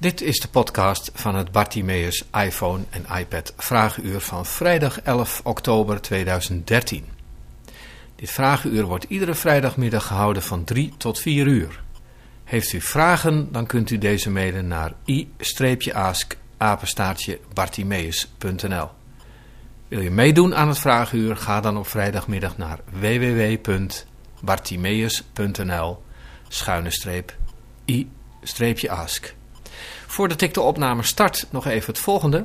Dit is de podcast van het Bartimeus iPhone en iPad Vragenuur van vrijdag 11 oktober 2013. Dit vragenuur wordt iedere vrijdagmiddag gehouden van 3 tot 4 uur. Heeft u vragen, dan kunt u deze mailen naar i-ask bartimeus.nl. Wil je meedoen aan het vragenuur, ga dan op vrijdagmiddag naar www.bartimeus.nl schuine streep i-ask. Voordat ik de opname start, nog even het volgende.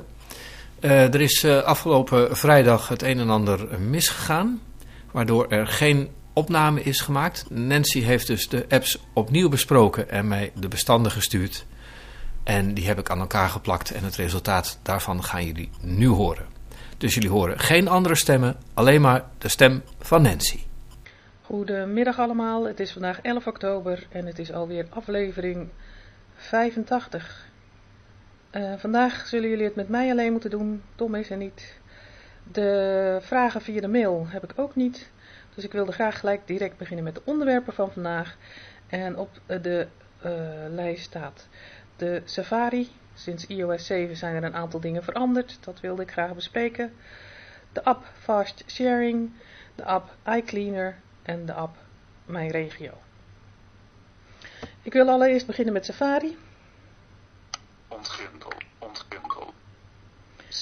Uh, er is uh, afgelopen vrijdag het een en ander misgegaan, waardoor er geen opname is gemaakt. Nancy heeft dus de apps opnieuw besproken en mij de bestanden gestuurd. En die heb ik aan elkaar geplakt en het resultaat daarvan gaan jullie nu horen. Dus jullie horen geen andere stemmen, alleen maar de stem van Nancy. Goedemiddag allemaal, het is vandaag 11 oktober en het is alweer aflevering 85. Uh, vandaag zullen jullie het met mij alleen moeten doen, Tom is er niet. De vragen via de mail heb ik ook niet, dus ik wilde graag gelijk direct beginnen met de onderwerpen van vandaag. En op de uh, lijst staat de Safari. Sinds iOS 7 zijn er een aantal dingen veranderd, dat wilde ik graag bespreken. De app Fast Sharing, de app iCleaner en de app Mijn Regio. Ik wil allereerst beginnen met Safari. Ontgrendel, ontgrendel.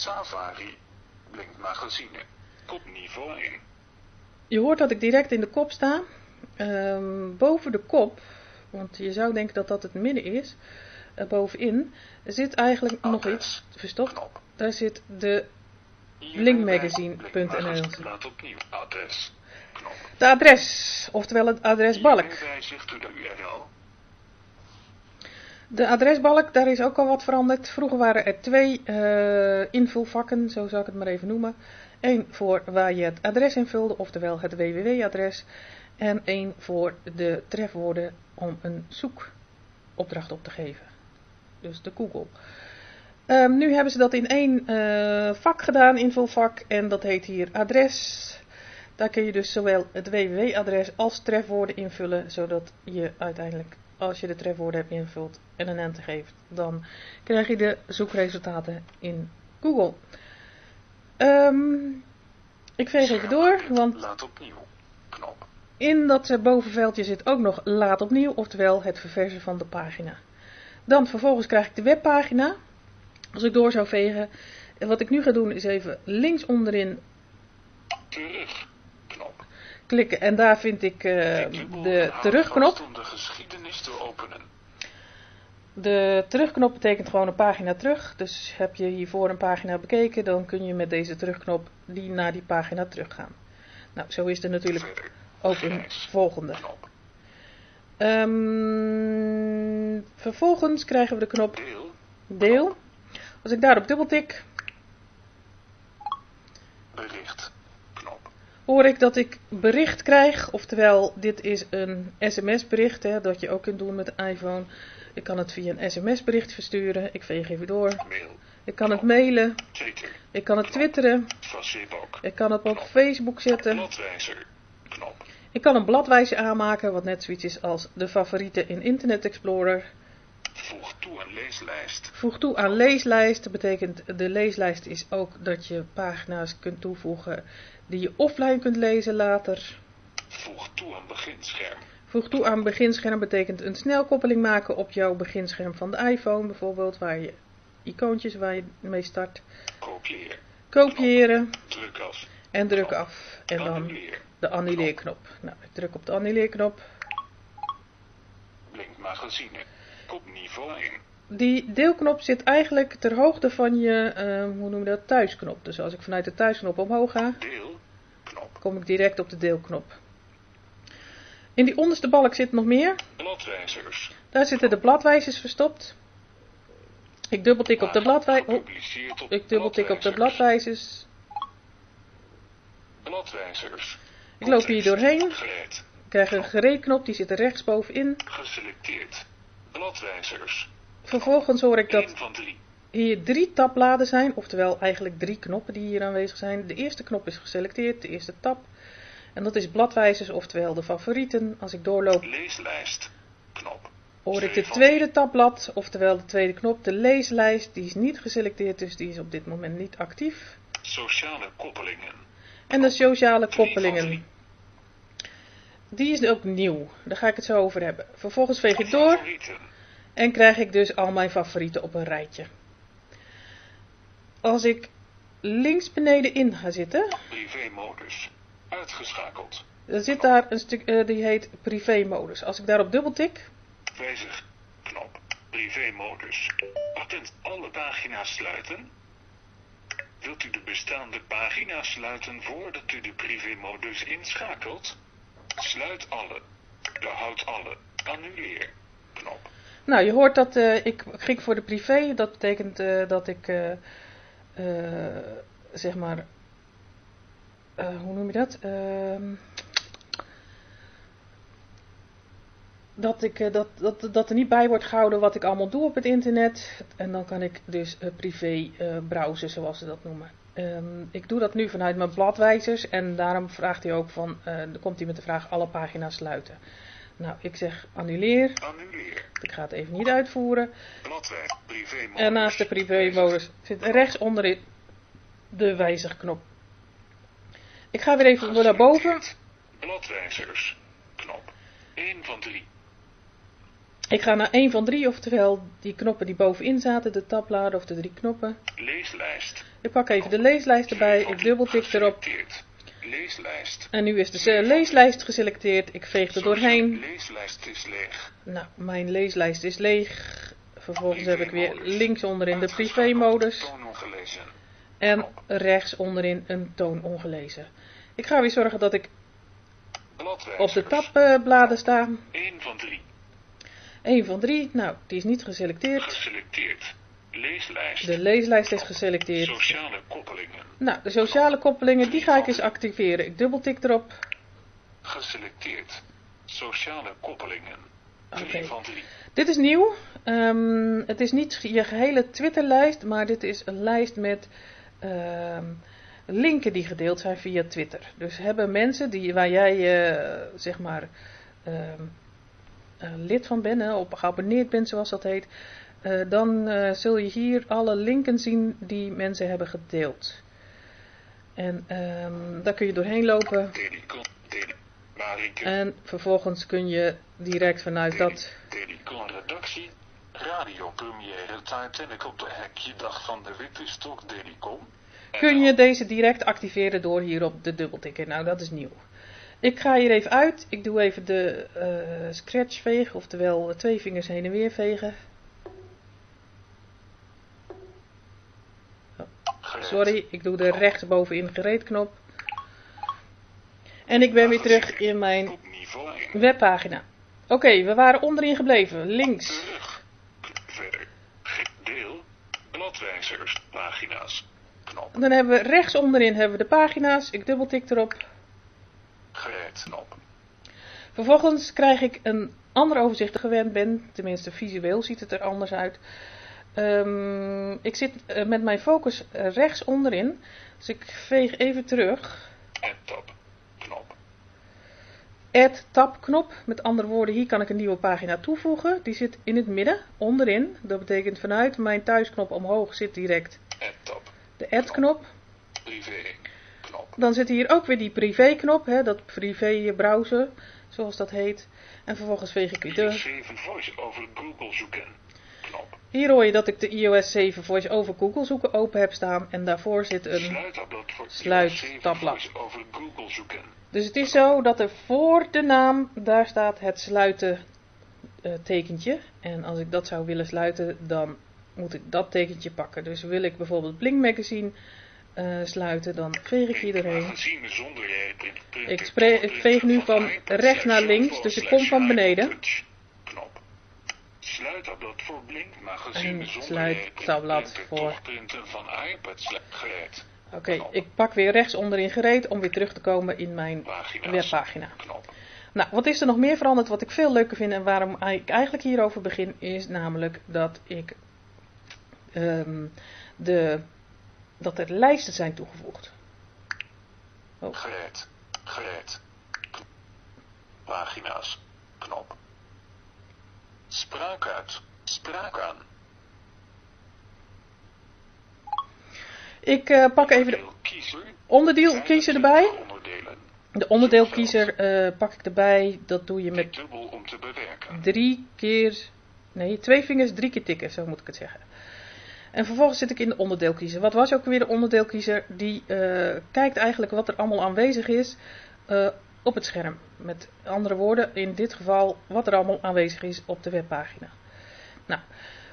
Safari, blinkmagazine, kopniveau 1. Je hoort dat ik direct in de kop sta. Um, boven de kop, want je zou denken dat dat het midden is, uh, bovenin zit eigenlijk Adres. nog iets verstopt. Knop. Daar zit de blinkmagazine.nl. De adres, oftewel het adresbalk. Wijzigt u de URL. De adresbalk, daar is ook al wat veranderd. Vroeger waren er twee uh, invulvakken, zo zou ik het maar even noemen. Eén voor waar je het adres invulde, oftewel het www-adres. En één voor de trefwoorden om een zoekopdracht op te geven. Dus de Google. Um, nu hebben ze dat in één uh, vak gedaan, invulvak, en dat heet hier adres. Daar kun je dus zowel het www-adres als trefwoorden invullen, zodat je uiteindelijk als je de trefwoorden hebt ingevuld en een enter geeft, dan krijg je de zoekresultaten in Google. Um, ik veeg even door, want laat opnieuw. Knop. in dat bovenveldje zit ook nog laat opnieuw, oftewel het verversen van de pagina. Dan vervolgens krijg ik de webpagina. Als ik door zou vegen, en wat ik nu ga doen is even links onderin Terug. Klikken en daar vind ik uh, de terugknop. Om de geschiedenis te openen. De terugknop betekent gewoon een pagina terug. Dus heb je hiervoor een pagina bekeken, dan kun je met deze terugknop die naar die pagina teruggaan. Nou, zo is er natuurlijk ook een volgende. Knop. Um, vervolgens krijgen we de knop Deel. deel. Als ik daarop dubbeltik, Bericht. Hoor ik dat ik bericht krijg. Oftewel, dit is een sms-bericht, hè, dat je ook kunt doen met de iPhone. Ik kan het via een sms-bericht versturen. Ik veeg even door. Ik kan het mailen. Ik kan het twitteren. Ik kan het op Facebook zetten. Ik kan een bladwijzer aanmaken, wat net zoiets is als de favorieten in Internet Explorer. Voeg toe een leeslijst. Voeg toe aan leeslijst. Dat betekent, de leeslijst is ook dat je pagina's kunt toevoegen die je offline kunt lezen later. Voeg toe een beginscherm. Voeg toe aan beginscherm betekent een snelkoppeling maken op jouw beginscherm van de iPhone bijvoorbeeld, waar je icoontjes waar je mee start. Kopiëren. Kopiëren Druk af. en druk af. En dan de annuleerknop. Nou, ik druk op de annuleerknop. Blinkmagazine. Kopniveau 1. Die deelknop zit eigenlijk ter hoogte van je, eh, hoe noem je dat, thuisknop. Dus als ik vanuit de thuisknop omhoog ga, Deel. Kom ik direct op de deelknop. In die onderste balk zit nog meer. Bladwijzers. Daar zitten de bladwijzers verstopt. Ik dubbeltik op de bladwijzers. Oh, ik dubbeltik op de bladwijzers. bladwijzers. Ik loop hier doorheen. Ik krijg een gereedknop, die zit er rechtsbovenin. Geselecteerd. Bladwijzers. Vervolgens hoor ik 1 dat van 3. Hier drie tabbladen zijn, oftewel eigenlijk drie knoppen die hier aanwezig zijn. De eerste knop is geselecteerd, de eerste tab. En dat is bladwijzers, oftewel de favorieten. Als ik doorloop, Leeslijst. Knop. hoor ik de tweede tabblad, oftewel de tweede knop, de leeslijst. Die is niet geselecteerd, dus die is op dit moment niet actief. Sociale koppelingen. En de sociale koppelingen. Die is ook nieuw. Daar ga ik het zo over hebben. Vervolgens veeg ik door en krijg ik dus al mijn favorieten op een rijtje. Als ik links beneden in ga zitten, Privémodus. Uitgeschakeld. dan zit daar een stuk, eh, die heet privé-modus. Als ik daarop dubbeltik, Wijzig. Knop. Privémodus. Attent alle pagina's sluiten. Wilt u de bestaande pagina's sluiten voordat u de privémodus inschakelt? Sluit alle. Behoud alle. Annuleer. Knop. nou je hoort dat eh, ik ging voor de privé. Dat betekent eh, dat ik, eh, zeg maar, eh, hoe noem je dat? Ehm, dat, ik, eh, dat, dat, dat er niet bij wordt gehouden wat ik allemaal doe op het internet. En dan kan ik dus privé browsen, zoals ze dat noemen. Ehm, ik doe dat nu vanuit mijn bladwijzers en daarom vraagt hij ook van, dan komt hij met de vraag alle pagina's sluiten. Nou, ik zeg annuleer. Annuleer. Ik ga het even niet uitvoeren. Privémodus. En naast de privé-modus zit rechts onderin de wijzigknop. Ik ga weer even naar boven. Bladwijzers. Knop. 1 van 3. Ik ga naar één van drie, oftewel die knoppen die bovenin zaten, de tabbladen of de drie knoppen. Leeslijst. Ik pak even de leeslijst erbij, ik dubbeltik erop. Leeslijst. En nu is de eh, leeslijst geselecteerd. Ik veeg er doorheen. Leeslijst is leeg. Nou, mijn leeslijst is leeg. Vervolgens heb ik weer links onderin de privé-modus. En rechts onderin een toon ongelezen. Ik ga weer zorgen dat ik op de tabbladen sta. 1 van 3. 1 van 3. Nou, die is niet geselecteerd. Geselecteerd. Leeslijst. De leeslijst is geselecteerd. Sociale koppelingen. Nou, de sociale koppelingen, die ga ik eens activeren. Ik dubbeltik erop. Geselecteerd. Sociale koppelingen. Oké. 3 van 3. Dit is nieuw. Ehm, het is niet je gehele Twitterlijst, maar dit is een lijst met ehm, linken die gedeeld zijn via Twitter. Dus hebben mensen die, waar jij eh, zeg maar ehm, eh, lid van bent, hè, op geabonneerd bent zoals dat heet, eh, dan eh, zul je hier alle linken zien die mensen hebben gedeeld. En ehm, daar kun je doorheen lopen. En vervolgens kun je direct vanuit dat Telecom redactie. Radio Première Tijd en ik op de hekje dag van de Witte Stok Telecom. kun je deze direct activeren door hier op de dubbeltikken. Nou, dat is nieuw. Ik ga hier even uit. Ik doe even de eh, scratch vegen, oftewel twee vingers heen en weer vegen. Gereed. Sorry, ik doe de rechtsbovenin gereedknop. En ik ben weer terug in mijn Op niveau 1. webpagina. Oké, we waren onderin gebleven. Links. Terug. Verder. Ge- Deel. Bladwijzers. Pagina's. Knop. Dan hebben we rechts onderin hebben we de pagina's. Ik dubbeltik erop. Gereed. Knop. Vervolgens krijg ik een ander overzicht gewend ben. Tenminste, visueel ziet het er anders uit. Ehm, ik zit eh, met mijn focus rechts onderin. Dus ik veeg even terug. En tab. Knop. Add tab knop. Met andere woorden, hier kan ik een nieuwe pagina toevoegen. Die zit in het midden, onderin. Dat betekent vanuit mijn thuisknop omhoog zit direct tab. de add knop. Privé. Knop. Dan zit hier ook weer die privé knop. Hè, dat privé browser, zoals dat heet. En vervolgens veeg ik weer terug. 7 voice over Google zoeken. Hier hoor je dat ik de iOS 7 Voice over Google zoeken open heb staan. En daarvoor zit een... Sluittabblad voor Sluit iOS 7 tabblad. voice over Google zoeken. Dus het is zo dat er voor de naam, daar staat het sluiten eh, tekentje. En als ik dat zou willen sluiten, dan moet ik dat tekentje pakken. Dus wil ik bijvoorbeeld Blink Magazine eh, sluiten, dan veeg ik hier doorheen. Magazine zonder jij in Ik spre- ik veeg nu van rechts naar links, dus ik kom van beneden. Sluittabblad voor sluittabblad jij voor- printen van iPad gereed. Oké, ik pak weer rechts onderin gereed om weer terug te komen in mijn Pagina's. webpagina. Knop. Nou, wat is er nog meer veranderd wat ik veel leuker vind en waarom ik eigenlijk hierover begin, is namelijk dat ik ehm, de, dat er lijsten zijn toegevoegd. Gereed. Gereed. K- Pagina's. Knop. Spraak uit. Spraak aan. Ik eh, pak even de Onderdeelkiezer. erbij. De onderdeelkiezer eh, pak ik erbij. Dat doe je Met drie keer, nee, twee vingers drie keer tikken, zo moet ik het zeggen. En vervolgens zit ik in de onderdeelkiezer. Wat was ook weer de onderdeelkiezer? Die eh, kijkt eigenlijk wat er allemaal aanwezig is op het scherm. Met andere woorden, in dit geval wat er allemaal aanwezig is op de webpagina. Nou,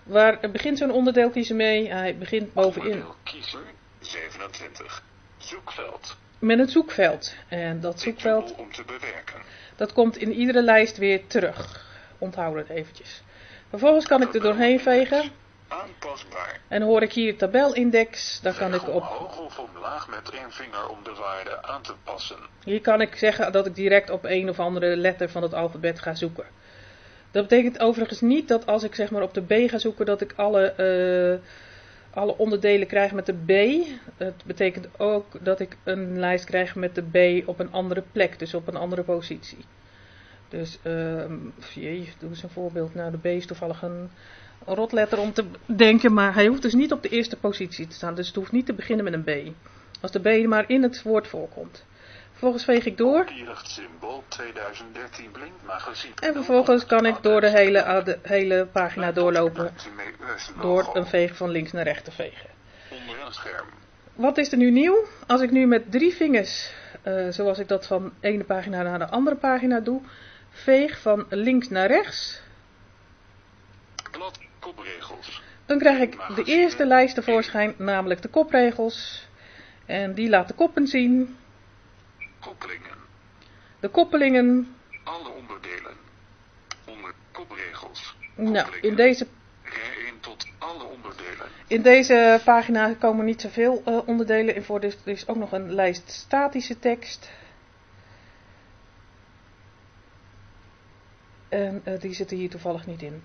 waar begint zo'n onderdeelkiezer mee? Hij begint bovenin Onderdeelkiezer 27. Zoekveld. met een zoekveld. En dat zoekveld om te bewerken. Dat komt in iedere lijst weer terug. Onthoud het eventjes. Vervolgens kan ik er doorheen vegen. Aanpasbaar. En hoor ik hier tabelindex. Dan kan ik op. of omlaag met één vinger om de waarde aan te passen. Hier kan ik zeggen dat ik direct op een of andere letter van het alfabet ga zoeken. Dat betekent overigens niet dat als ik zeg maar op de B ga zoeken dat ik alle, eh, alle onderdelen krijg met de B. Het betekent ook dat ik een lijst krijg met de B op een andere plek, dus op een andere positie. Dus, ehm jee, doe eens een voorbeeld. Nou, de B is toevallig een rotletter om te denken, maar hij hoeft dus niet op de eerste positie te staan. Dus het hoeft niet te beginnen met een B. Als de B maar in het woord voorkomt. Vervolgens veeg ik door. Kierig symbool 2013 Blink Magazine. En vervolgens kan ik door de hele, de hele pagina doorlopen. Door een veeg van links naar rechts te vegen. Onder een scherm. Wat is er nu nieuw? Als ik nu met drie vingers, eh, zoals ik dat van de ene pagina naar de andere pagina doe, veeg van links naar rechts, Blad kopregels. dan krijg ik de eerste lijst tevoorschijn, namelijk de kopregels. En die laat de koppen zien, Koppelingen. de koppelingen. Alle onderdelen. Onder kopregels. Nou, in deze, Rij 1 tot alle onderdelen. in deze pagina komen niet zoveel eh, onderdelen in voor, dus er is ook nog een lijst statische tekst. En eh, die zitten hier toevallig niet in.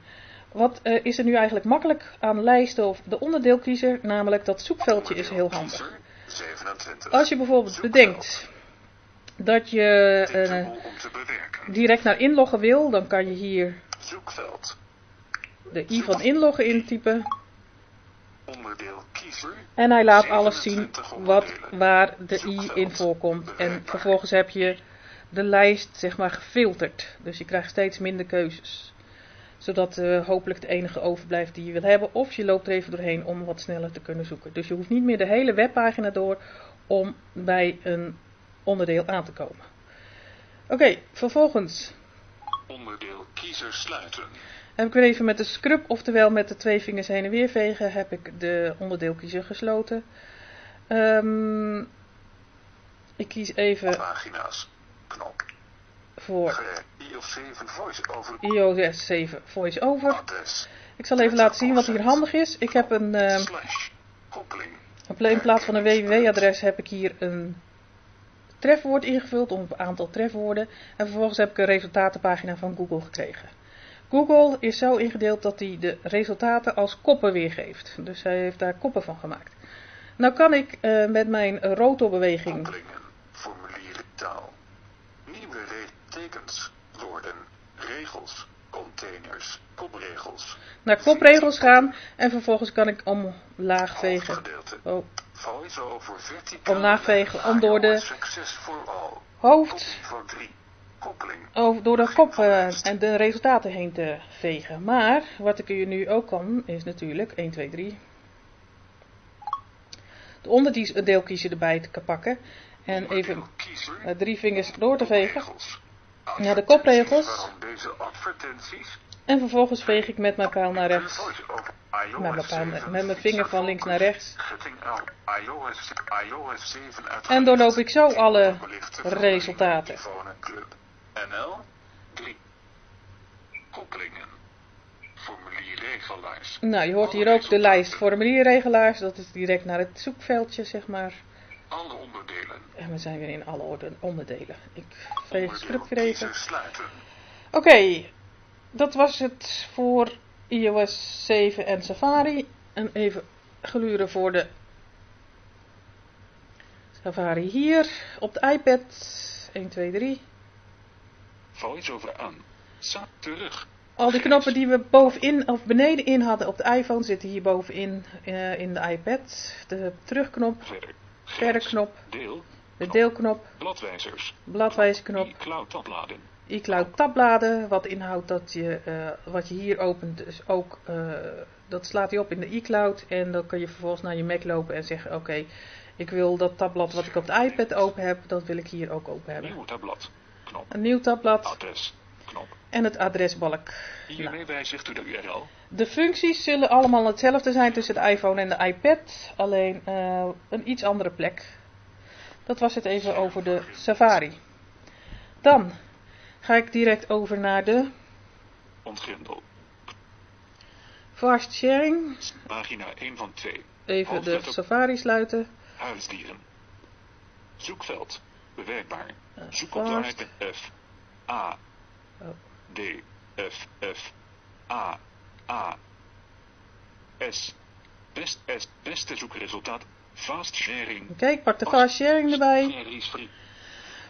Wat eh, is er nu eigenlijk makkelijk aan lijsten of de onderdeelkiezer? Namelijk dat zoekveldje is heel handig. Kiezer 27. Als je bijvoorbeeld bedenkt dat je eh, direct naar inloggen wil, dan kan je hier de i van inloggen intypen. En hij laat alles zien 27 wat, waar de i in voorkomt. En vervolgens heb je de lijst zeg maar gefilterd. Dus je krijgt steeds minder keuzes. Zodat eh, hopelijk de enige overblijft die je wil hebben. Of je loopt er even doorheen om wat sneller te kunnen zoeken. Dus je hoeft niet meer de hele webpagina door om bij een onderdeel aan te komen. Oké, vervolgens Onderdeel kiezer sluiten. heb ik weer even met de scrub, oftewel met de twee vingers heen en weer vegen, heb ik de onderdeelkiezer gesloten. Ehm, ik kies even Pagina's. Knop. Voor iOS 7 voice over. iOS 7 VoiceOver. Ik zal even laten zien wat hier handig is. Ik heb een. Koppeling. in plaats van een www-adres heb ik hier een trefwoord ingevuld, of een aantal trefwoorden. En vervolgens heb ik een resultatenpagina van Google gekregen. Google is zo ingedeeld dat hij de resultaten als koppen weergeeft. Dus hij heeft daar koppen van gemaakt. Nou kan ik eh, met mijn rotorbeweging Koppelingen. Formulieren taal. Tekens. Woorden. Regels. Containers. Kopregels. naar kopregels gaan en vervolgens kan ik omlaag vegen. Oh. Omlaag vegen om door de- hoofd Kopie voor 3. Koppeling. over, door de kop eh, en de resultaten heen te vegen. Maar wat ik hier nu ook kan is natuurlijk 1, 2, 3. De onderdeelkiezer erbij te pakken en even Onderdeel met drie vingers door te vegen. Ja, de kopregels. En vervolgens veeg ik met mijn pijl naar rechts. Met mijn, pijl, 7 met mijn vinger van links naar rechts. Getting out. iOS, iOS 7 uit. En doorloop ik zo alle resultaten. NL 3. Koppelingen. Formulierregelaars. Nou, je hoort hier ook de lijst formulierregelaars. Dat is direct naar het zoekveldje, zeg maar. Alle onderdelen. En we zijn weer in alle onderdelen. Ik veeg scrub weer even. Kiezer sluiten. Oké, dat was het voor iOS 7 en Safari. En even gluren voor de Safari hier op de iPad. 1, 2, 3. Voice over aan. Sa terug. Al die knoppen die we bovenin of beneden in hadden op de iPhone zitten hier bovenin eh, in de iPad. De terugknop, Verder. Verderknop, Deel. de deelknop, Bladwijzers. bladwijzerknop, iCloud tabbladen. iCloud tabbladen. Wat inhoudt dat je eh, wat je hier opent, dus ook eh, dat slaat hij op in de iCloud. En dan kun je vervolgens naar je Mac lopen en zeggen: Oké, ik wil dat tabblad wat ik op de iPad open heb, dat wil ik hier ook open hebben. Nieuw tabblad. Knop. Een nieuw tabblad Adres. Knop. en het adresbalk. Hiermee wijzigt u de URL. De functies zullen allemaal hetzelfde zijn tussen de iPhone en de iPad, alleen eh, een iets andere plek. Dat was het even over de Safari. Dan ga ik direct over naar de Ontgrendel. Fast Sharing. Pagina 1 van 2. Even de Safari sluiten. Huisdieren. Zoekveld. Bewerkbaar. Eh, Zoek op de F. A. Oh. D. F. F. A. A. S. Best, S. Beste zoekresultaat. Fast sharing. Oké, ik pak de Fast Sharing erbij.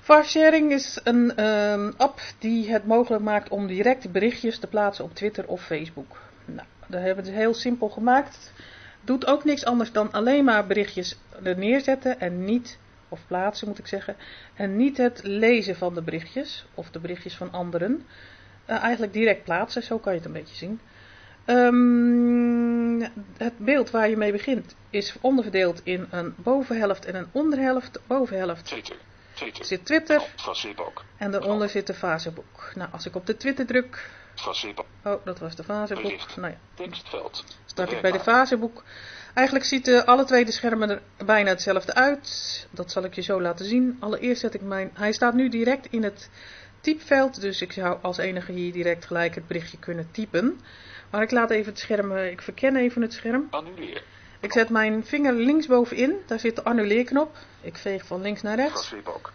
Fast Sharing is een ehm, app die het mogelijk maakt om direct berichtjes te plaatsen op Twitter of Facebook. Nou, dat hebben ze heel simpel gemaakt. Doet ook niks anders dan alleen maar berichtjes er neerzetten en niet, of plaatsen moet ik zeggen, en niet het lezen van de berichtjes of de berichtjes van anderen. Eh, eigenlijk direct plaatsen, zo kan je het een beetje zien. Ehm, het beeld waar je mee begint is onderverdeeld in een bovenhelft en een onderhelft. Bovenhelft Twitter. Twitter. zit Twitter Facebook. en daaronder zit de Facebook. Nou, als ik op de Twitter druk. Facebook. Oh, dat was de Facebook. Nou ja, Tekstveld. start ik bij de. Facebook. Eigenlijk ziet eh, alle twee de schermen er bijna hetzelfde uit. Dat zal ik je zo laten zien. Allereerst zet ik mijn. Hij staat nu direct in het typveld. Dus ik zou als enige hier direct gelijk het berichtje kunnen typen. Maar ik laat even het scherm. eh, Ik verken even het scherm. Annuleer. Ik zet mijn vinger linksbovenin. Daar zit de annuleerknop. Ik veeg van links naar rechts. Facebook.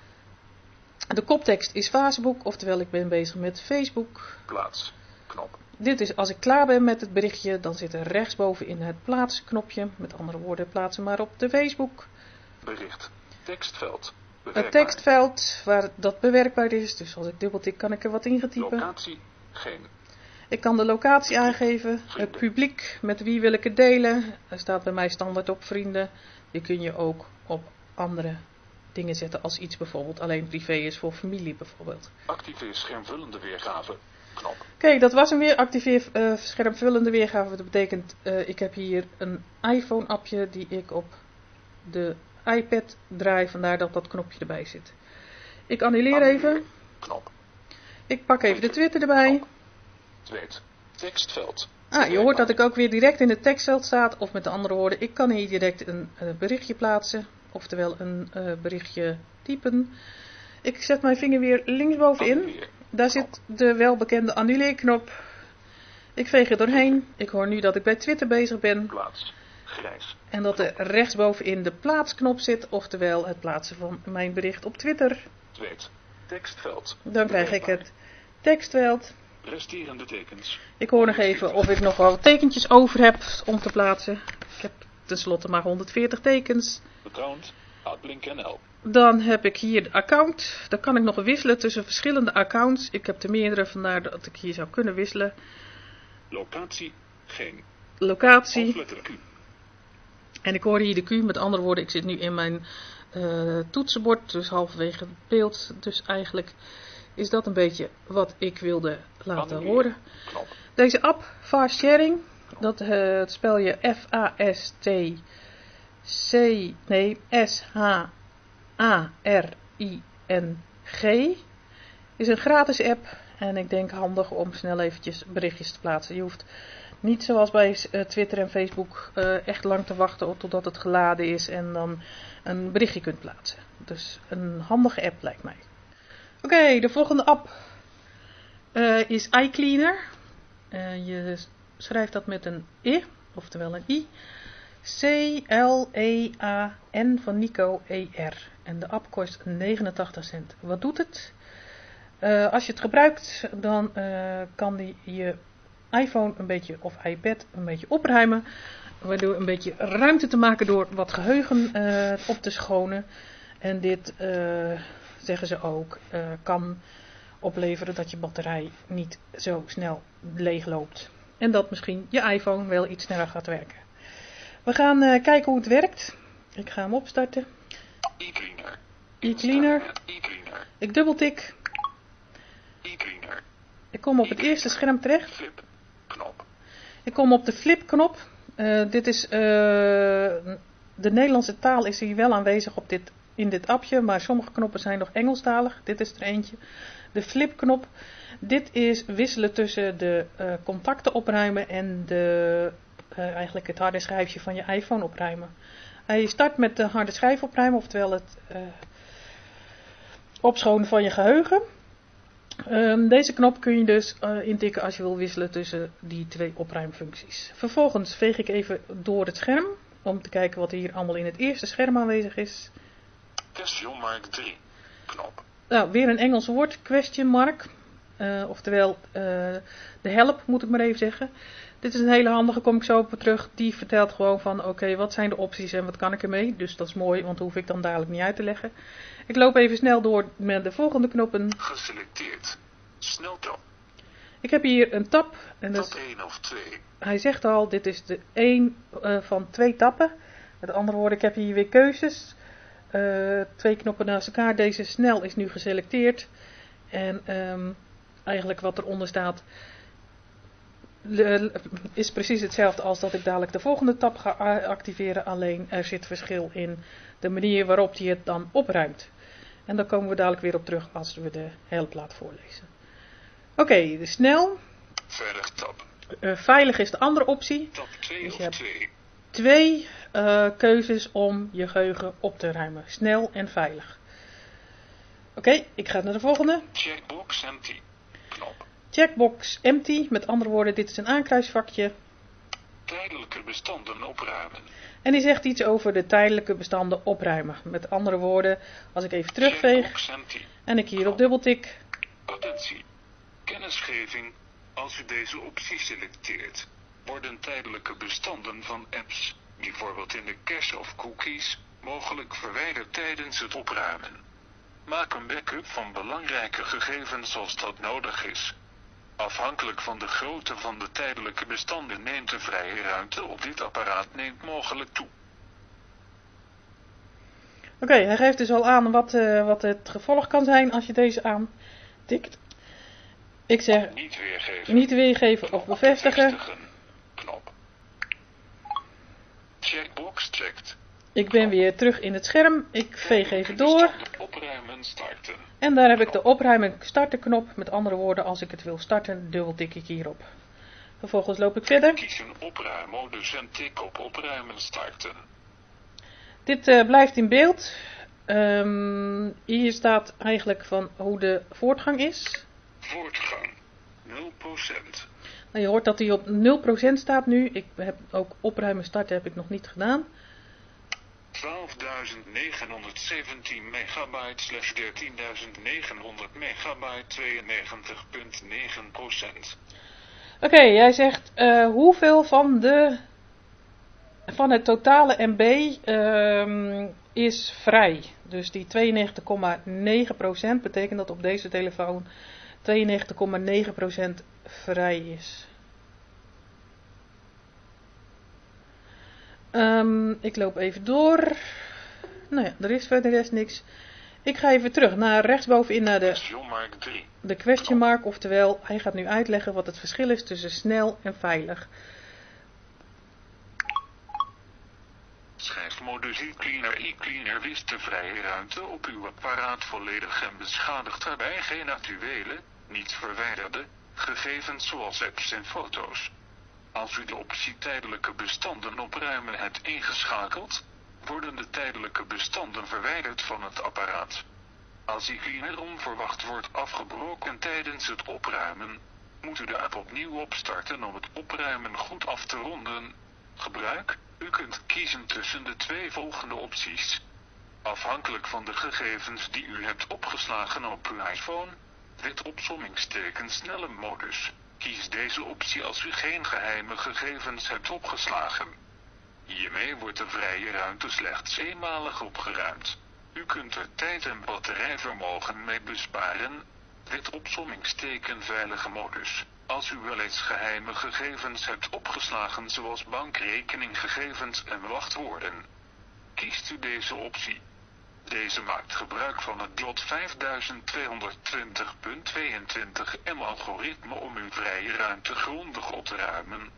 De koptekst is Facebook, oftewel ik ben bezig met Facebook. Plaats. Knop. Dit is als ik klaar ben met het berichtje, dan zit er rechtsbovenin het plaatsknopje. Met andere woorden, plaatsen maar op de Facebook. Bericht. Tekstveld. Het Bewerkbaar. tekstveld waar dat bewerkbaar is. Dus als ik dubbeltik kan ik er wat in gaan typen. Locatie. Geen. Ik kan de locatie aangeven. Het publiek, met wie wil ik het delen. Er staat bij mij standaard op vrienden. Die kun je ook op andere dingen zetten als iets bijvoorbeeld alleen privé is voor familie bijvoorbeeld. Activeer schermvullende weergave. Knop. Oké, dat was hem weer. Activeer eh, schermvullende weergave. Dat betekent, eh, ik heb hier een iPhone appje die ik op de iPad draai. Vandaar dat dat knopje erbij zit. Ik annuleer even. Knop. Ik pak even de Twitter erbij. Tweet. Tekstveld. Ah, je hoort dat ik ook weer direct in het tekstveld staat. Of met de andere woorden, ik kan hier direct een eh, berichtje plaatsen. Oftewel een berichtje typen. Ik zet mijn vinger weer linksbovenin. Daar zit de welbekende annuleerknop. Ik veeg er doorheen. Ik hoor nu dat ik bij Twitter bezig ben. Plaats. Grijs. En dat er rechtsbovenin de plaatsknop zit. Oftewel het plaatsen van mijn bericht op Twitter. Tweet. Tekstveld. Dan krijg ik het tekstveld. Resterende tekens. Ik hoor nog even of ik nog wel tekentjes over heb om te plaatsen. Ik heb tenslotte maar 140 tekens. Account. Outblink NL. Dan heb ik hier de account. Dan kan ik nog wisselen tussen verschillende accounts. Ik heb er meerdere, vandaar dat ik hier zou kunnen wisselen. Locatie. Geen. Locatie. En ik hoor hier de Q, met andere woorden, ik zit nu in mijn eh, toetsenbord, dus halverwege het beeld. Dus eigenlijk is dat een beetje wat ik wilde laten horen. Knop. Deze app, Fast Sharing, dat eh, spel je F-A-S-T-C, nee, S-H-A-R-I-N-G, is een gratis app en ik denk handig om snel eventjes berichtjes te plaatsen. Je hoeft niet zoals bij eh, Twitter en Facebook eh, echt lang te wachten totdat het geladen is en dan een berichtje kunt plaatsen. Dus een handige app lijkt mij. Oké, de volgende app eh, is iCleaner. Je schrijft dat met een I, oftewel een I. C-L-E-A-N van Nico E-R. En de app kost 89 cent. Wat doet het? Eh, als je het gebruikt, dan eh, kan die je iPhone een beetje, of iPad een beetje opruimen. Waardoor een beetje ruimte te maken door wat geheugen eh, op te schonen. En dit, zeggen ze ook, kan opleveren dat je batterij niet zo snel leeg loopt. En dat misschien je iPhone wel iets sneller gaat werken. We gaan uh, kijken hoe het werkt. Ik ga hem opstarten. E-cleaner. E-cleaner. Ik dubbeltik. E-cleaner. Ik kom op het eerste scherm terecht. Flip. Knop. Ik kom op de flip-knop. Uh, dit is, uh, de Nederlandse taal is hier wel aanwezig op dit, in dit appje, maar sommige knoppen zijn nog Engelstalig. Dit is er eentje. De flip-knop. Dit is wisselen tussen de uh, contacten opruimen en de, eigenlijk het harde schijfje van je iPhone opruimen. Hij start met de harde schijf opruimen, oftewel het opschonen van je geheugen. Um, deze knop kun je dus uh, intikken als je wil wisselen tussen die twee opruimfuncties. Vervolgens veeg ik even door het scherm om te kijken wat hier allemaal in het eerste scherm aanwezig is. Question mark 3. Knop. Nou, weer een Engels woord, question mark. Uh, oftewel, uh, de help moet ik maar even zeggen. Dit is een hele handige, kom ik zo op terug. Die vertelt gewoon van, oké, okay, wat zijn de opties en wat kan ik ermee? Dus dat is mooi, want dat hoef ik dan dadelijk niet uit te leggen. Ik loop even snel door met de volgende knoppen. Geselecteerd. Sneltap. Ik heb hier een tab. En Tab 1 of 2. Hij zegt al, dit is de 1 uh, van twee tappen. Met andere woorden, ik heb hier weer keuzes. Uh, twee knoppen naast elkaar. Deze snel is nu geselecteerd. En um, eigenlijk wat eronder staat is precies hetzelfde als dat ik dadelijk de volgende tab ga activeren. Alleen er zit verschil in de manier waarop hij het dan opruimt. En daar komen we dadelijk weer op terug als we de help laten voorlezen. Oké, okay, dus snel. Veilig tab. Uh, veilig is de andere optie. Tab 2 dus of je hebt 2. twee uh, keuzes om je geheugen op te ruimen. Snel en veilig. Oké, okay, ik ga naar de volgende. Checkbox empty. Checkbox empty, met andere woorden, dit is een aankruisvakje. Tijdelijke bestanden opruimen. En die zegt iets over de tijdelijke bestanden opruimen. Met andere woorden, als ik even terugveeg en ik hier op dubbeltik. Attentie. Kennisgeving. Als u deze optie selecteert, worden tijdelijke bestanden van apps, bijvoorbeeld in de cache of cookies, mogelijk verwijderd tijdens het opruimen. Maak een backup van belangrijke gegevens als dat nodig is. Afhankelijk van de grootte van de tijdelijke bestanden neemt de vrije ruimte op dit apparaat neemt mogelijk toe. Oké, okay, hij geeft dus al aan wat, uh, wat het gevolg kan zijn als je deze aantikt. Ik zeg niet weergeven, niet weergeven of bevestigen. Knop. Checkbox checked. Ik ben weer terug in het scherm. Ik veeg even door. En daar heb ik de opruimen starten knop. Met andere woorden, als ik het wil starten, dubbeltik ik hierop. Vervolgens loop ik verder. Kies een opruimmodus en tik op opruimen starten. Dit uh, blijft in beeld. Um, hier staat eigenlijk van hoe de voortgang is. Voortgang 0%. Nou, je hoort dat hij op 0% staat nu. Ik heb ook opruimen starten heb ik nog niet gedaan. 12.917 megabyte slash 13.900 megabyte 92.9 procent. Oké, okay, jij zegt uh, hoeveel van de van het totale MB um, is vrij. Dus die 92,9 procent betekent dat op deze telefoon 92,9 procent vrij is. Um, ik loop even door. Nou ja, er is verder rest niks. Ik ga even terug naar rechtsbovenin naar de, de question mark. Oftewel, hij gaat nu uitleggen wat het verschil is tussen snel en veilig. Schijfmodus e-cleaner e-cleaner wist de vrije ruimte op uw apparaat volledig en beschadigt daarbij geen actuele, niet verwijderde, gegevens zoals apps en foto's. Als u de optie tijdelijke bestanden opruimen hebt ingeschakeld, worden de tijdelijke bestanden verwijderd van het apparaat. Als cleaner onverwacht wordt afgebroken tijdens het opruimen, moet u de app opnieuw opstarten om het opruimen goed af te ronden. Gebruik, u kunt kiezen tussen de twee volgende opties. Afhankelijk van de gegevens die u hebt opgeslagen op uw iPhone, wit opsommingsteken snelle modus. Kies deze optie als u geen geheime gegevens hebt opgeslagen. Hiermee wordt de vrije ruimte slechts eenmalig opgeruimd. U kunt er tijd en batterijvermogen mee besparen. Wit opsommingsteken veilige modus. Als u wel eens geheime gegevens hebt opgeslagen zoals bankrekeninggegevens en wachtwoorden. Kiest u deze optie. Deze maakt gebruik van het DOT 5220.22 M-algoritme om uw vrije ruimte grondig op te ruimen.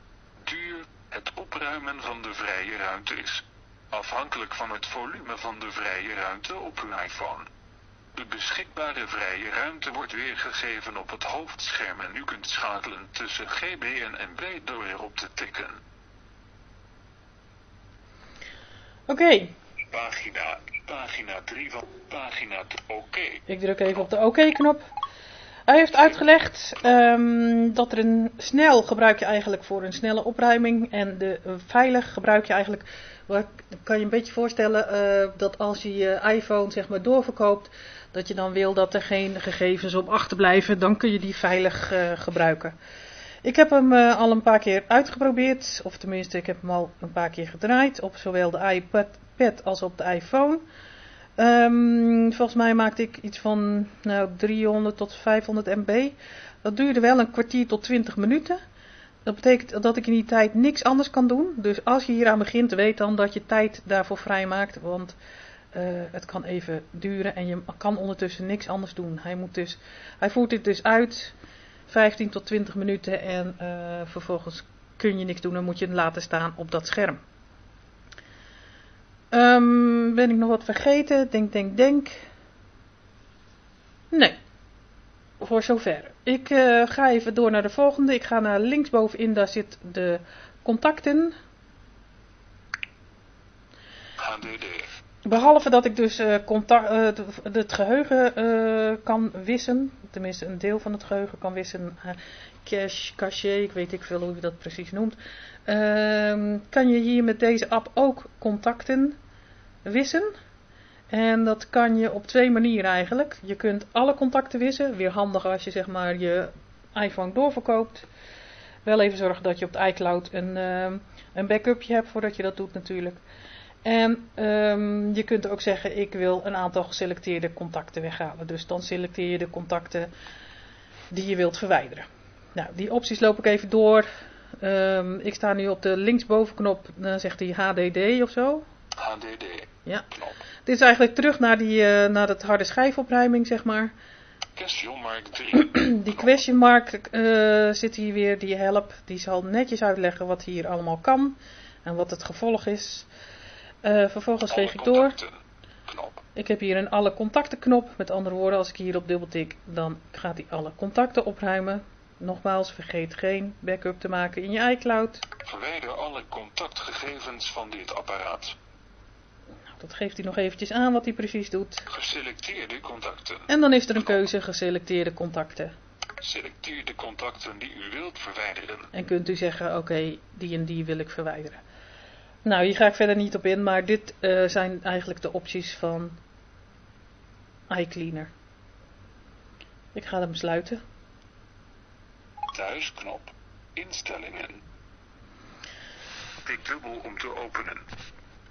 Duur, het opruimen van de vrije ruimte is afhankelijk van het volume van de vrije ruimte op uw iPhone. De beschikbare vrije ruimte wordt weergegeven op het hoofdscherm en u kunt schakelen tussen GB en MB door erop te tikken. Oké, Pagina, pagina 3 van pagina oké. ik druk even op de OK-knop. Hij heeft uitgelegd ehm, dat er een snel gebruik je eigenlijk voor een snelle opruiming en de eh, veilig gebruik je eigenlijk. Wat kan je een beetje voorstellen eh, dat als je je iPhone zeg maar doorverkoopt, dat je dan wil dat er geen gegevens op achterblijven, dan kun je die veilig eh, gebruiken. Ik heb hem eh, al een paar keer uitgeprobeerd, of tenminste ik heb hem al een paar keer gedraaid op zowel de iPad pad als op de iPhone. Ehm, volgens mij maakte ik iets van nou, 300 tot 500 MB. Dat duurde wel een kwartier tot 20 minuten. Dat betekent dat ik in die tijd niks anders kan doen. Dus als je hier aan begint, weet dan dat je tijd daarvoor vrijmaakt. Want eh, het kan even duren en je kan ondertussen niks anders doen. Hij, moet dus, hij voert dit dus uit 15 tot 20 minuten en eh, vervolgens kun je niks doen. Dan moet je het laten staan op dat scherm. Ehm, ben ik nog wat vergeten? Denk, denk, denk. Nee. Voor zover. Ik eh, ga even door naar de volgende. Ik ga naar linksbovenin, daar zit de contacten. HDD. Behalve dat ik dus eh, contact, eh, het- geheugen eh, kan wissen, tenminste een deel van het geheugen kan wissen, cache, cache, ik weet niet veel hoe je dat precies noemt, ehm, kan je hier met deze app ook contacten wissen. En dat kan je op twee manieren eigenlijk. Je kunt alle contacten wissen, weer handig als je zeg maar je iPhone doorverkoopt. Wel even zorgen dat je op de iCloud een, ehm, een backupje hebt voordat je dat doet natuurlijk. En ehm, je kunt ook zeggen, ik wil een aantal geselecteerde contacten weghalen. Dus dan selecteer je de contacten die je wilt verwijderen. Nou, die opties loop ik even door. Ehm, ik sta nu op de linksbovenknop, dan zegt hij HDD of zo. HDD. Ja. Knop. Dit is eigenlijk terug naar, die, eh, naar het harde schijfopruiming, zeg maar. Question mark 3. Die question mark eh, zit hier weer, die help. Die zal netjes uitleggen wat hier allemaal kan en wat het gevolg is. Eh, vervolgens veeg ik door. Knop. Ik heb hier een alle contacten knop. Met andere woorden, als ik hierop dubbeltik, dan gaat hij alle contacten opruimen. Nogmaals, vergeet geen backup te maken in je iCloud. Verwijder alle contactgegevens van dit apparaat. Dat geeft hij nog eventjes aan wat hij precies doet. Geselecteerde contacten. En dan is er een keuze geselecteerde contacten. Selecteer de contacten die u wilt verwijderen. En kunt u zeggen, oké, die en die wil ik verwijderen. Nou, hier ga ik verder niet op in, maar dit eh, zijn eigenlijk de opties van iCleaner. Ik ga hem sluiten. Thuisknop. Instellingen. Tik dubbel om te openen.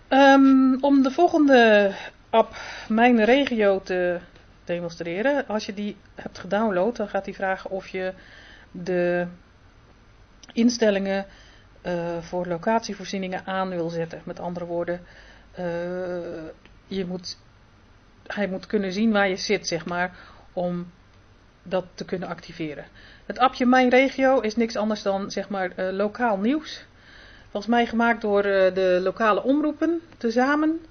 Ehm, om de volgende app, Mijn Regio, te demonstreren. Als je die hebt gedownload, dan gaat hij vragen of je de instellingen eh, voor locatievoorzieningen aan wil zetten. Met andere woorden, eh, je moet, hij moet kunnen zien waar je zit, zeg maar, om dat te kunnen activeren. Het appje Mijn Regio is niks anders dan, zeg maar, eh, lokaal nieuws. Volgens mij gemaakt door de lokale omroepen tezamen.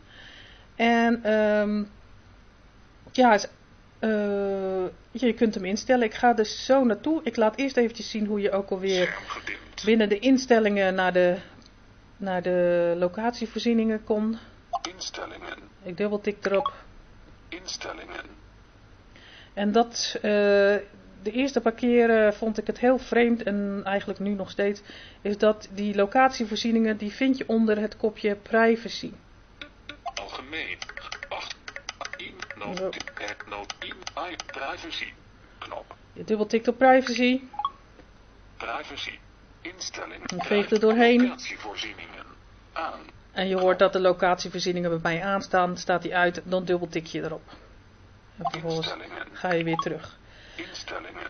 En ehm, ja, je kunt hem instellen. Ik ga dus zo naartoe. Ik laat eerst eventjes zien hoe je ook alweer. Binnen de instellingen naar de, naar de locatievoorzieningen kon. Instellingen. Ik dubbeltik erop. Instellingen. En dat, eh, de eerste paar keren vond ik het heel vreemd en eigenlijk nu nog steeds, is dat die locatievoorzieningen, die vind je onder het kopje privacy. Algemeen. 8. In. Noot. Zo. Noot. In. I. Privacy. Knop. Je dubbeltikt op privacy. Privacy. Instellingen. Dan veeg er doorheen. Locatievoorzieningen. Aan. En je hoort dat de locatievoorzieningen bij mij aanstaan, staat die uit, dan dubbeltik je erop. En vervolgens ga je weer terug.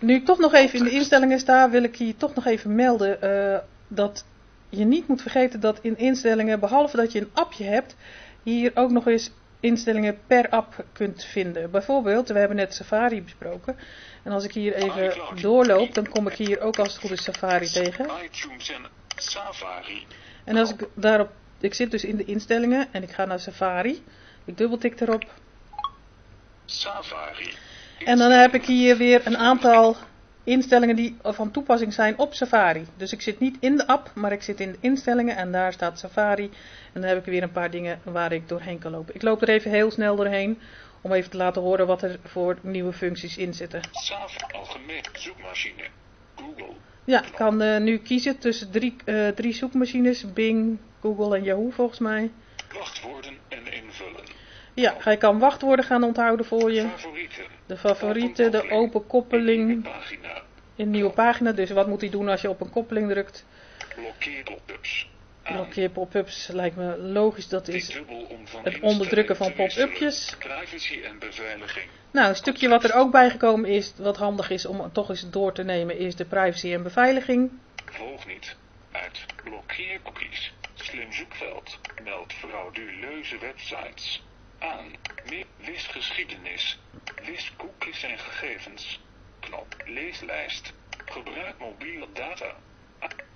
Nu ik toch nog even in de instellingen sta, wil ik hier toch nog even melden eh, dat je niet moet vergeten dat in instellingen, behalve dat je een appje hebt, hier ook nog eens instellingen per app kunt vinden. Bijvoorbeeld, we hebben net Safari besproken. En als ik hier even doorloop, dan kom ik hier ook als het goed is Safari tegen. iTunes en Safari. En als ik daarop, ik zit dus in de instellingen en ik ga naar Safari. Ik dubbeltik erop. Safari. En dan heb ik hier weer een aantal instellingen die van toepassing zijn op Safari. Dus ik zit niet in de app, maar ik zit in de instellingen en daar staat Safari. En dan heb ik weer een paar dingen waar ik doorheen kan lopen. Ik loop er even heel snel doorheen om even te laten horen wat er voor nieuwe functies in zitten. Safari. Algemeen zoekmachine. Google. Ja, ik kan eh, nu kiezen tussen drie, eh, drie zoekmachines, Bing, Google en Yahoo volgens mij. Wachtwoorden en invullen. Ja, hij kan wachtwoorden gaan onthouden voor je. Favorieten. De favorieten, de open koppeling een nieuwe pagina. Dus wat moet hij doen als je op een koppeling drukt? Blokkeer pop-ups. Blokkeer pop-ups lijkt me logisch. Dat is het onderdrukken van pop-upjes. wisselen. Privacy en beveiliging. Nou, een stukje wat er ook bijgekomen is, wat handig is om toch eens door te nemen, is de privacy en beveiliging. Volg niet. Uit. Blokkeer cookies. Slim zoekveld. Meld frauduleuze websites. Aan. Wis geschiedenis. Wis cookies en gegevens. Knop. Leeslijst. Gebruik mobiele data.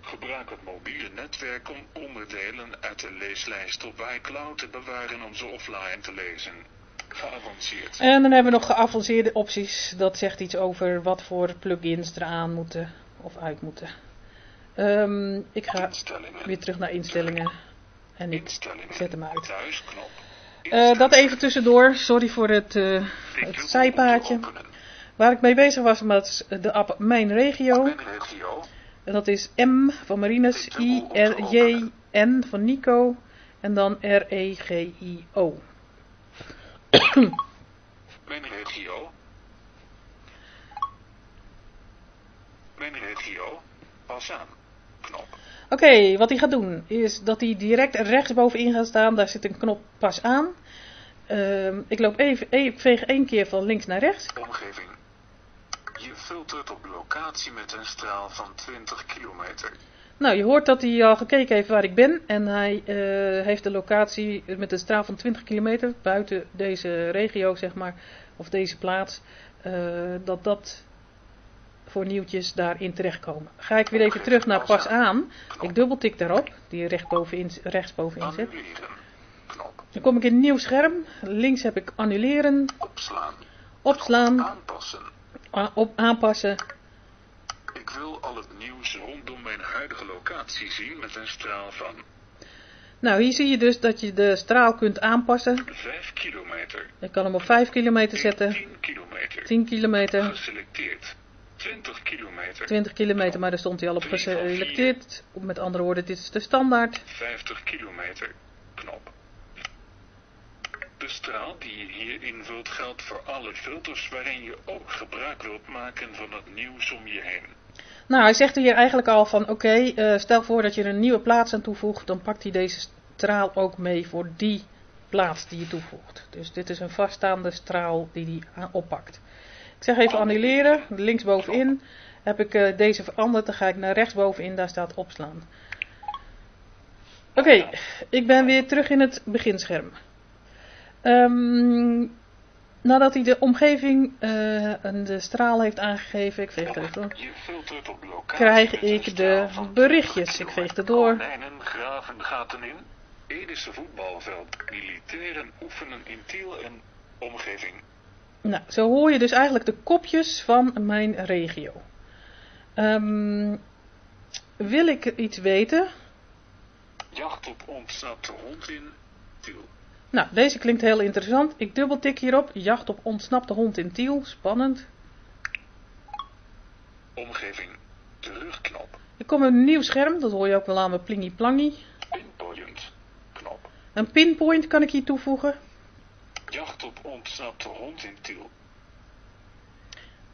Gebruik het mobiele netwerk om onderdelen uit de leeslijst op iCloud te bewaren om ze offline te lezen. Geavanceerd. En dan hebben we nog geavanceerde opties. Dat zegt iets over wat voor plugins eraan moeten of uit moeten. Ehm, ik ga weer terug naar instellingen. En ik zet hem uit. Thuisknop. Eh, dat even tussendoor. Sorry voor het, eh, het zijpaadje. Waar ik mee bezig was met de app Mijn Regio. En dat is M van Marines, I, R, J, N van Nico. En dan R, E, G, I, O. Regio. Regio. Pas aan. Knop. Oké, wat hij gaat doen is dat hij direct rechtsbovenin gaat staan. Daar zit een knop pas aan. Ehm, ik loop even, even, veeg één keer van links naar rechts. Omgeving. Je filtert op locatie met een straal van 20 kilometer. Nou, je hoort dat hij al gekeken heeft waar ik ben. En hij eh, heeft de locatie met een straal van 20 kilometer buiten deze regio, zeg maar, of deze plaats. eh, dat dat voor nieuwtjes daarin terechtkomen. Ga ik weer even terug naar pas aan. Ik dubbeltik daarop, die rechtbovenin, rechtsbovenin zit. Dan kom ik in een nieuw scherm. Links heb ik annuleren, Opslaan. opslaan, Aanpassen. Op aanpassen. Ik wil al het nieuws rondom mijn huidige locatie zien met een straal van Nou, hier zie je dus dat je de straal kunt aanpassen. 5 kilometer. Ik kan hem op 5 kilometer zetten, 10 kilometer. 10 kilometer, Geselecteerd. 20 kilometer. 20 kilometer, maar daar stond hij al op geselecteerd. Met andere woorden, dit is de standaard. 50 kilometer. De straal die je hier invult geldt voor alle filters waarin je ook gebruik wilt maken van het nieuws om je heen. Nou, hij zegt hier eigenlijk al van, oké, eh, stel voor dat je een nieuwe plaats aan toevoegt, dan pakt hij deze straal ook mee voor die plaats die je toevoegt. Dus dit is een vaststaande straal die hij oppakt. Ik zeg even annuleren, linksbovenin heb ik eh, deze veranderd, dan ga ik naar rechtsbovenin, daar staat opslaan. Oké, ik ben weer terug in het beginscherm. Ehm, nadat hij de omgeving eh, en de straal heeft aangegeven, ik veeg even door. Krijg ik de berichtjes. 20 Ik veeg erdoor. Konijnen graven gaten in. Edische voetbalveld. Militairen oefenen in Tiel en omgeving. Nou, zo hoor je dus eigenlijk de kopjes van mijn regio. Ehm, wil ik iets weten? Jacht op ontsnapte hond in Tiel. Nou, deze klinkt heel interessant. Ik dubbeltik hierop. Jacht op ontsnapte hond in Tiel. Spannend. Omgeving. Terugknop. Ik kom een nieuw scherm. Dat hoor je ook wel aan mijn plingy plangy. Pinpoint. Knop. Een pinpoint kan ik hier toevoegen. Jacht op ontsnapte hond in Tiel.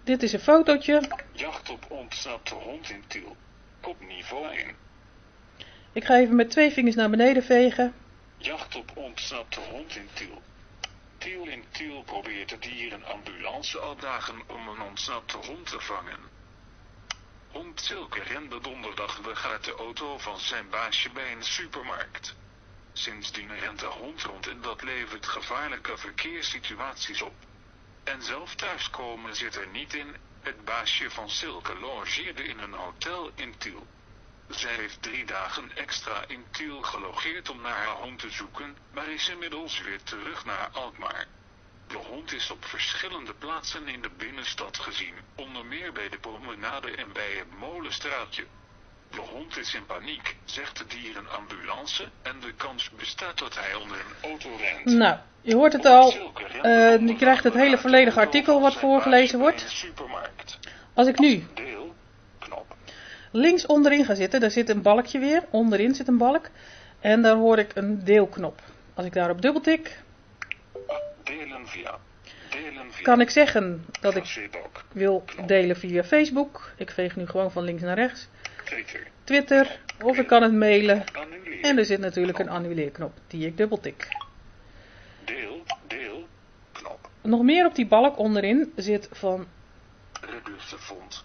Dit is een fotootje. Jacht op ontsnapte hond in Tiel. Op niveau 1. Ik ga even met twee vingers naar beneden vegen. Jacht op ontsnapte hond in Tiel. Tiel in Tiel probeert de dierenambulance al dagen om een ontsnapte hond te vangen. Hond Silke rende donderdag de auto van zijn baasje bij een supermarkt. Sindsdien rent de hond rond en dat levert gevaarlijke verkeerssituaties op. En zelf thuiskomen zit er niet in, het baasje van Silke logeerde in een hotel in Tiel. Zij heeft drie dagen extra in Tiel gelogeerd om naar haar hond te zoeken, maar is inmiddels weer terug naar Alkmaar. De hond is op verschillende plaatsen in de binnenstad gezien, onder meer bij de promenade en bij het molenstraatje. De hond is in paniek, zegt de dierenambulance, en de kans bestaat dat hij onder een auto rent. Nou, je hoort het al. Uh, je krijgt het hele volledige artikel wat voorgelezen wordt. Als ik nu Deel. Knop. Links onderin ga zitten, daar zit een balkje weer. Onderin zit een balk. En daar hoor ik een deelknop. Als ik daarop dubbeltik, Delen via. Delen via. kan ik zeggen dat ik Facebook. wil delen via Facebook. Ik veeg nu gewoon van links naar rechts. Twitter. Twitter, of ik kan het mailen. En er zit natuurlijk een annuleerknop die ik dubbeltik. Deel. Deel. Knop. Nog meer op die balk onderin zit van Reduce font.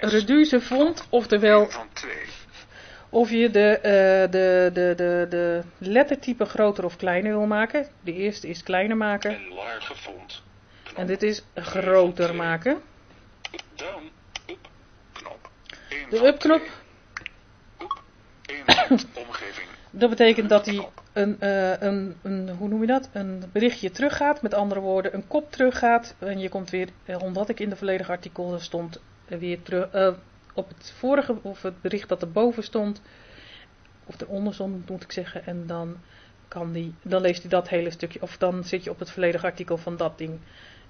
Reduce font, oftewel Van 2. of je de, eh, de, de, de, de lettertype groter of kleiner wil maken. De eerste is kleiner maken En font. Knop. en dit is groter maken. Down. Up. Knop. De up-knop. Omgeving. dat betekent dat hij een, eh, een, een, hoe noem je dat, een berichtje teruggaat. Met andere woorden, een kop teruggaat. En je komt weer, eh, omdat ik in de volledige artikel stond, weer terug eh, op het vorige, of het bericht dat erboven stond. Of eronder stond, moet ik zeggen. En dan, kan die, dan leest hij dat hele stukje, of dan zit je op het volledige artikel van dat ding.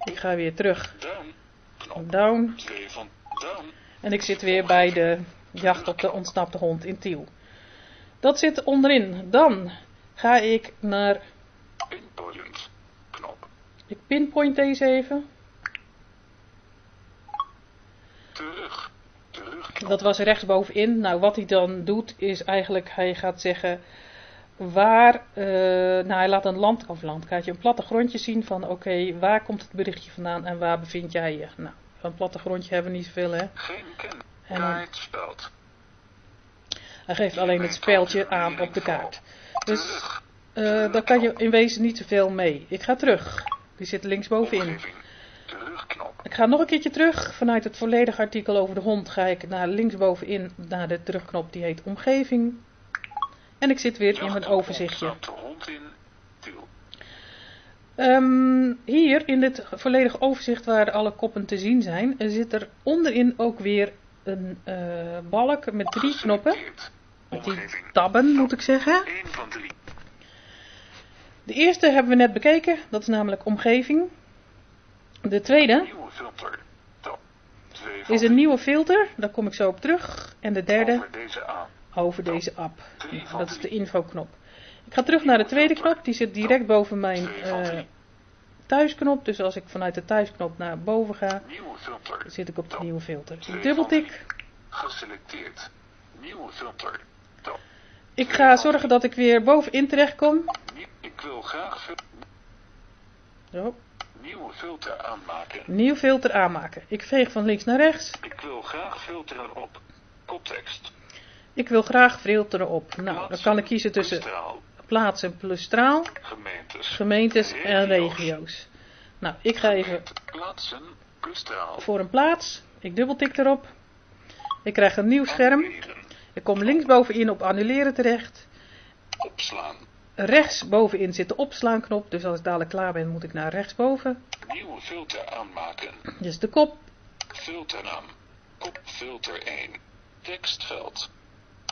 Ik ga weer terug, Down. Knop. down. 2 van down. En ik zit weer bij de jacht op de ontsnapte hond in Tiel. Dat zit onderin. Dan ga ik naar. Pinpoint. Knop. Ik pinpoint deze even. Terug. Terug. Dat was rechtsbovenin. Nou, wat hij dan doet is eigenlijk, hij gaat zeggen waar, eh, nou hij laat een land, of landkaartje, een plattegrondje zien van oké, waar komt het berichtje vandaan en waar bevind jij je? Nou, een plattegrondje hebben we niet zoveel hè. Geen ken. En dan- Kaartspeld. Hij geeft alleen het speeltje aan op de kaart. Dus eh, daar kan je in wezen niet zoveel mee. Ik ga terug. Die zit linksbovenin. Terugknop. Ik ga nog een keertje terug. Vanuit het volledige artikel over de hond ga ik naar linksbovenin naar de terugknop die heet omgeving. En ik zit weer in mijn overzichtje. Ontsnapte hond in. Ehm, hier in dit volledige overzicht waar alle koppen te zien zijn, zit er onderin ook weer een eh, balk met drie knoppen. Met die tabben moet ik zeggen. 1 van 3. De eerste hebben we net bekeken, dat is namelijk omgeving. De tweede Nieuwe filter. Tab. 2 van is een nieuwe filter, daar kom ik zo op terug. En de derde Over deze app. Dat is de infoknop. Ik ga terug naar de tweede knop, die zit direct boven mijn eh, thuisknop. Dus als ik vanuit de thuisknop naar boven ga, zit ik op de nieuwe filter. Ik dubbeltik. Geselecteerd. Nieuwe filter. Tab. Ik ga zorgen dat ik weer bovenin terecht kom. Ik wil graag Zo, nieuwe filter aanmaken. nieuw filter aanmaken. Ik veeg van links naar rechts. Ik wil graag filteren op koptekst. Ik wil graag filteren op. Nou, dan kan ik kiezen tussen Straal, plaatsen plus straal, gemeentes. gemeentes en regio's. Nou, ik ga even Plaatsen plus straal. voor een plaats. Ik dubbeltik erop. Ik krijg een nieuw scherm. Annuleren. Ik kom linksbovenin op annuleren terecht. Opslaan. Rechtsbovenin zit de opslaanknop. Dus als ik dadelijk klaar ben, moet ik naar rechtsboven. Nieuwe filter aanmaken. Is de kop. Filternaam. Kop filter 1. Tekstveld.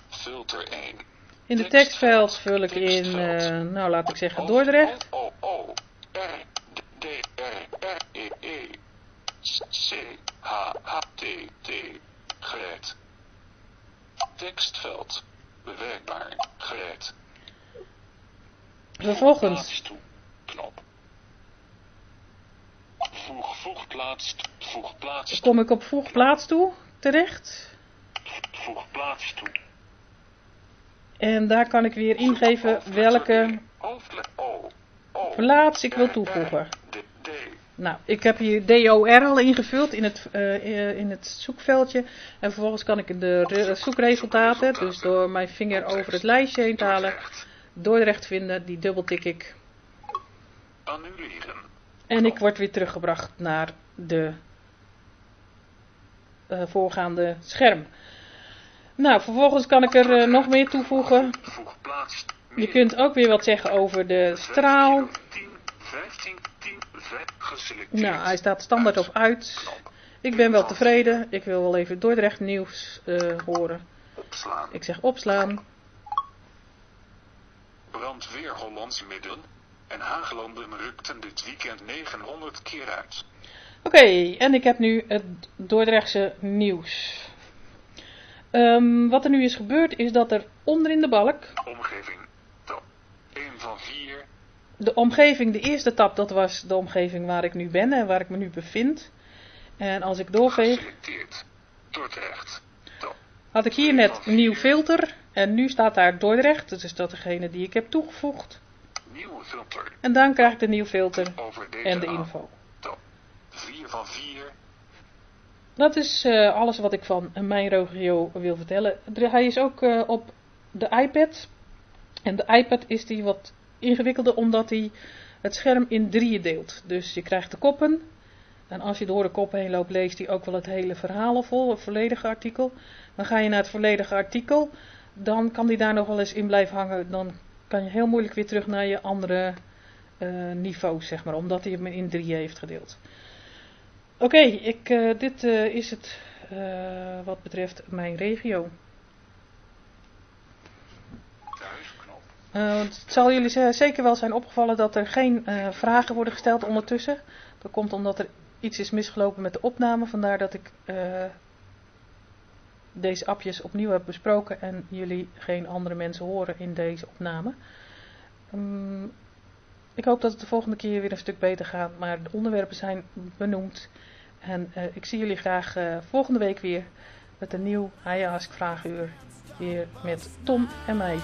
Filter 1. In de tekstveld vul ik in, eh, nou laat ik zeggen, Dordrecht. O, O, R, D, R, R, E, E, C, H, H, T, T. Tekstveld. Bewerkbaar, gereed. Vervolgens Plaats toe. Knop. Voeg, voeg plaats, voeg plaats, kom ik op voeg plaats toe terecht. voeg plaats toe. En daar kan ik weer ingeven welke, Plaats, ik wil toevoegen. Nou, ik heb hier DOR al ingevuld in het, eh, in het zoekveldje. En vervolgens kan ik de re- zoekresultaten, dus door mijn vinger over het lijstje heen te halen, Dordrecht. Vinden, die dubbeltik ik. Annuleren. En ik word weer teruggebracht naar de eh, voorgaande scherm. Nou, vervolgens kan ik er eh, nog meer toevoegen. Je kunt ook weer wat zeggen over de straal. 10, 15, 10, 5, geselecteerd. Nou, hij staat standaard op uit. Ik ben wel tevreden. Ik wil wel even Dordrecht nieuws eh, horen. Ik zeg opslaan. Brandweer Hollands Midden en Haaglanden rukten dit weekend 900 keer uit. Oké, en ik heb nu het Dordrechtse nieuws. Ehm, wat er nu is gebeurd is dat er onderin de balk, Omgeving. Top. 1 van 4. de omgeving, de eerste tab, dat was de omgeving waar ik nu ben en waar ik me nu bevind. En als ik doorveeg. Dordrecht. Had ik hier net een nieuw filter. En nu staat daar Dordrecht, dus is dat degene die ik heb toegevoegd. Nieuwe filter. En dan krijg ik de nieuw filter en de info. Top. 4 van 4. Dat is eh, alles wat ik van mijn regio wil vertellen. Er- Hij is ook eh, op de iPad. En de iPad is die wat ingewikkelder omdat hij het scherm in drieën deelt. Dus je krijgt de koppen. En als je door de koppen heen loopt, leest hij ook wel het hele verhaal vol, het volledige artikel. Dan ga je naar het volledige artikel. Dan kan die daar nog wel eens in blijven hangen. Dan kan je heel moeilijk weer terug naar je andere eh, niveaus, zeg maar. Omdat hij hem in drieën heeft gedeeld. Oké, ik, eh, dit eh, is het wat betreft mijn regio. Het zal jullie ze- zeker wel zijn opgevallen dat er geen vragen worden gesteld ondertussen. Dat komt omdat er iets is misgelopen met de opname. Vandaar dat ik deze appjes opnieuw heb besproken en jullie geen andere mensen horen in deze opname. Ehm, ik hoop dat het de volgende keer weer een stuk beter gaat, maar de onderwerpen zijn benoemd. En eh, ik zie jullie graag eh, volgende week weer met een nieuw Haya Ask Vraaguur. Weer met Tom en mij.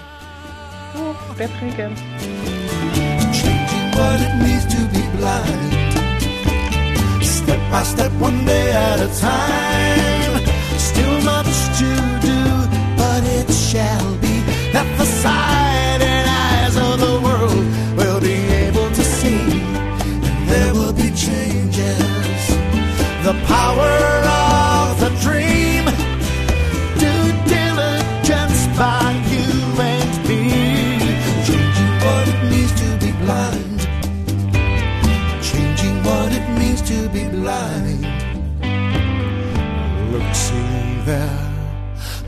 Doeg, prettig weekend. Still much to do, but it shall be that the sight and eyes of the world will be able to see. And there will be changes. The power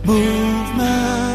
movement.